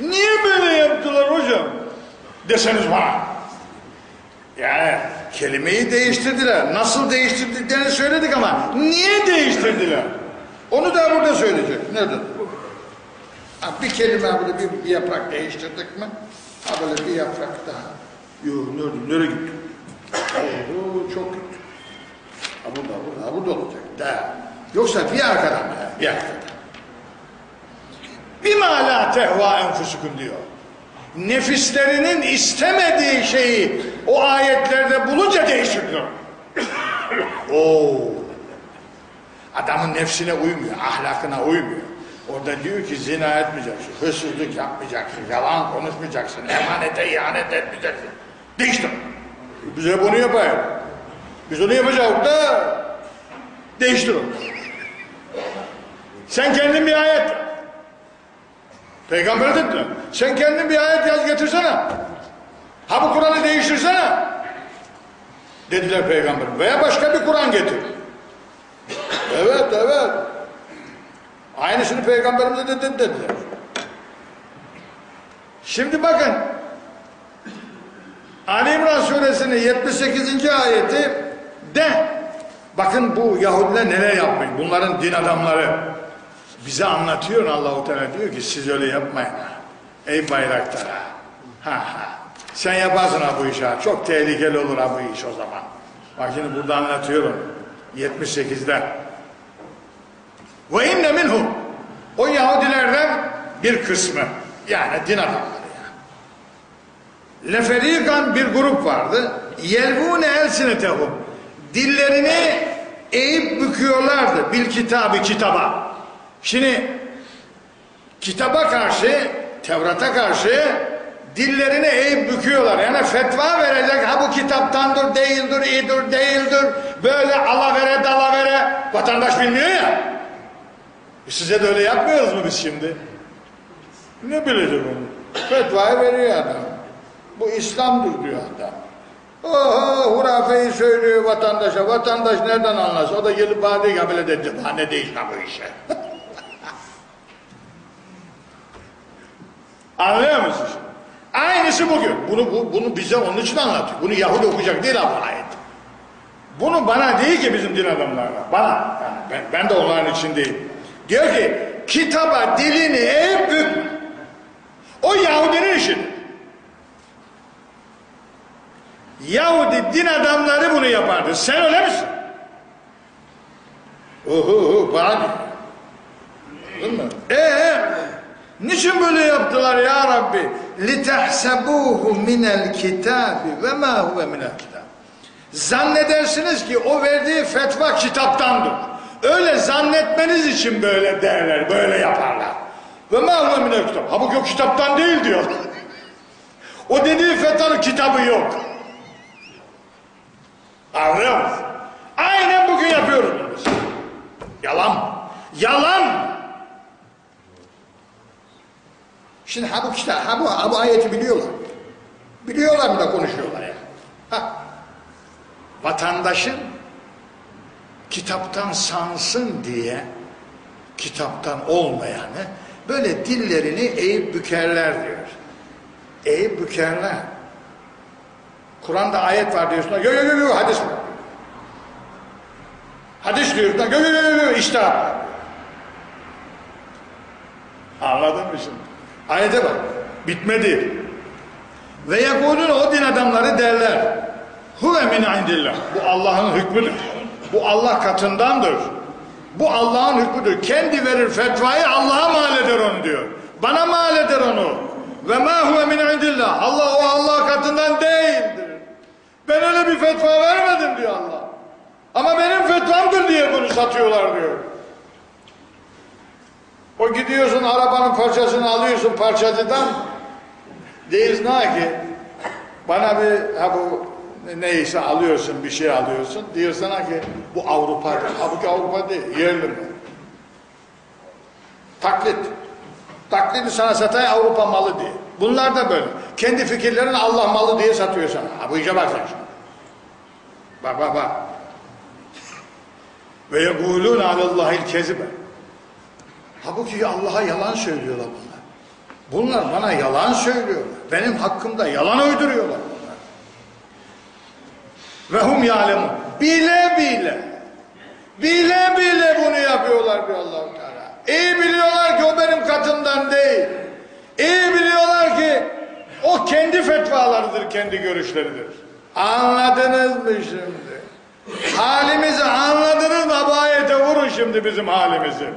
Niye böyle yaptılar hocam? Deseniz bana. Yani kelimeyi değiştirdiler. Nasıl değiştirdiklerini söyledik ama niye değiştirdiler? Onu da burada söyleyecek. Nerede? Ha, bir kelime böyle bir, bir yaprak değiştirdik mi? Ha böyle bir yaprak daha. Yok nerede? Nereye gitti? Oo, çok gitti. Ha burada, burada, burada olacak. Da. Yoksa bir arkadan ha, bir arkadan. Bima la tehva enfusukum diyor. Nefislerinin istemediği şeyi o ayetlerde bulunca değiştiriyor. Oo. Adamın nefsine uymuyor, ahlakına uymuyor. Orada diyor ki zina etmeyeceksin, hırsızlık yapmayacaksın, yalan konuşmayacaksın, emanete ihanet etmeyeceksin. Değiştir. Bize bunu yapayım. Biz onu yapacağız da değiştir. Sen kendin bir ayet Peygamber dedi. Sen kendin bir ayet yaz getirsene. Ha bu Kur'an'ı değiştirsene. Dediler peygamber. Veya başka bir Kur'an getir. Evet evet. Aynısını peygamberimize de dedi dediler. Şimdi bakın. Ali İmran suresinin 78. ayeti de bakın bu Yahudiler neler yapmış. Bunların din adamları. Bize anlatıyor Allahu Teala diyor ki siz öyle yapmayın. Ey bayraktar ha. Ha. Sen yaparsın bu işi. Çok tehlikeli olur ha bu iş o zaman. Bak şimdi burada anlatıyorum. 78'de. Ve inne minhum. O Yahudilerden bir kısmı. Yani din adamları yani. Leferikan bir grup vardı. Yelvune elsinetehum. Dillerini eğip büküyorlardı. Bil kitabı kitaba. Şimdi kitaba karşı, Tevrat'a karşı dillerini eğip büküyorlar. Yani fetva verecek, ha bu kitaptandır, değildir, iyidir, değildir. Böyle alavere dalavere vatandaş bilmiyor ya. E size de öyle yapmıyoruz mu biz şimdi? Ne bilecek onu? Fetvayı veriyor adam. Bu İslam'dır diyor adam. Oho hurafeyi söylüyor vatandaşa. Vatandaş nereden anlasın? O da gelip bana diyor ki böyle dedi. Ha ne değiş bu işe? Anlıyor musun? Aynısı bugün. Bunu, bu, bunu bize onun için anlatıyor. Bunu Yahudi okuyacak değil bu ayet. Bunu bana değil ki bizim din adamlarına. Bana. Yani ben, ben de onların içindeyim. Diyor ki kitaba dilini eğip bükme. O Yahudinin işi. Yahudi din adamları bunu yapardı. Sen öyle misin? Uhu, bana diyor. Değil mi? Ee, niçin böyle yaptılar ya Rabbi? لِتَحْسَبُوهُ مِنَ الْكِتَابِ وَمَا هُوَ مِنَ الْكِتَابِ Zannedersiniz ki o verdiği fetva kitaptandır. Öyle zannetmeniz için böyle derler, böyle yaparlar. Ve ma huve minel kitap. Halbuki o kitaptan değil diyor. o dediği fetvanın kitabı yok. Anlıyor musun? Aynen bugün yapıyoruz biz. Yalan. Yalan. Şimdi ha bu kitap, ha bu, ha bu ayeti biliyorlar. Biliyorlar mı da konuşuyorlar ya. Ha. Vatandaşın kitaptan sansın diye kitaptan olmayanı böyle dillerini eğip bükerler diyor. Eğip bükerler. Kur'an'da ayet var diyorsun. Yok yok yok hadis var. Hadis diyorsun. Yok yok yok iştahat var. Anladın mı şimdi? Ayete bak. Bitmedi. Ve yekulun o din adamları derler. Huve min indillah. Bu Allah'ın hükmüdür. Bu Allah katındandır. Bu Allah'ın hükmüdür. Kendi verir fetvayı Allah'a mal eder onu diyor. Bana mal eder onu. Ve ma huve min indillah. Allah o Allah katından değildir. Ben öyle bir fetva vermedim diyor Allah. Ama benim fetvamdır diye bunu satıyorlar diyor. O gidiyorsun arabanın parçasını alıyorsun parçacıdan. Değilsin ha ki bana bir ha bu neyse alıyorsun bir şey alıyorsun. Diyor sana ki bu Avrupa. Halbuki Avrupa değil yerli mi? Taklit. Taklidi sana satay Avrupa malı diye. Bunlar da böyle. Kendi fikirlerini Allah malı diye satıyor sana. Ha bu işe bak sen şimdi. Bak bak bak. Ve yekulûne alallâhil kezibe. Halbuki Allah'a yalan söylüyorlar bunlar. Bunlar bana yalan söylüyorlar. Benim hakkımda yalan uyduruyorlar bunlar. Ve hum yâlemun. Bile bile. Bile bile bunu yapıyorlar bir allah Teala. İyi biliyorlar ki o benim katımdan değil. İyi biliyorlar ki o kendi fetvalarıdır, kendi görüşleridir. Anladınız mı şimdi? Halimizi anladınız mı? Abayete vurun şimdi bizim halimizi.